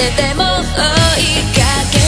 てても追いかけ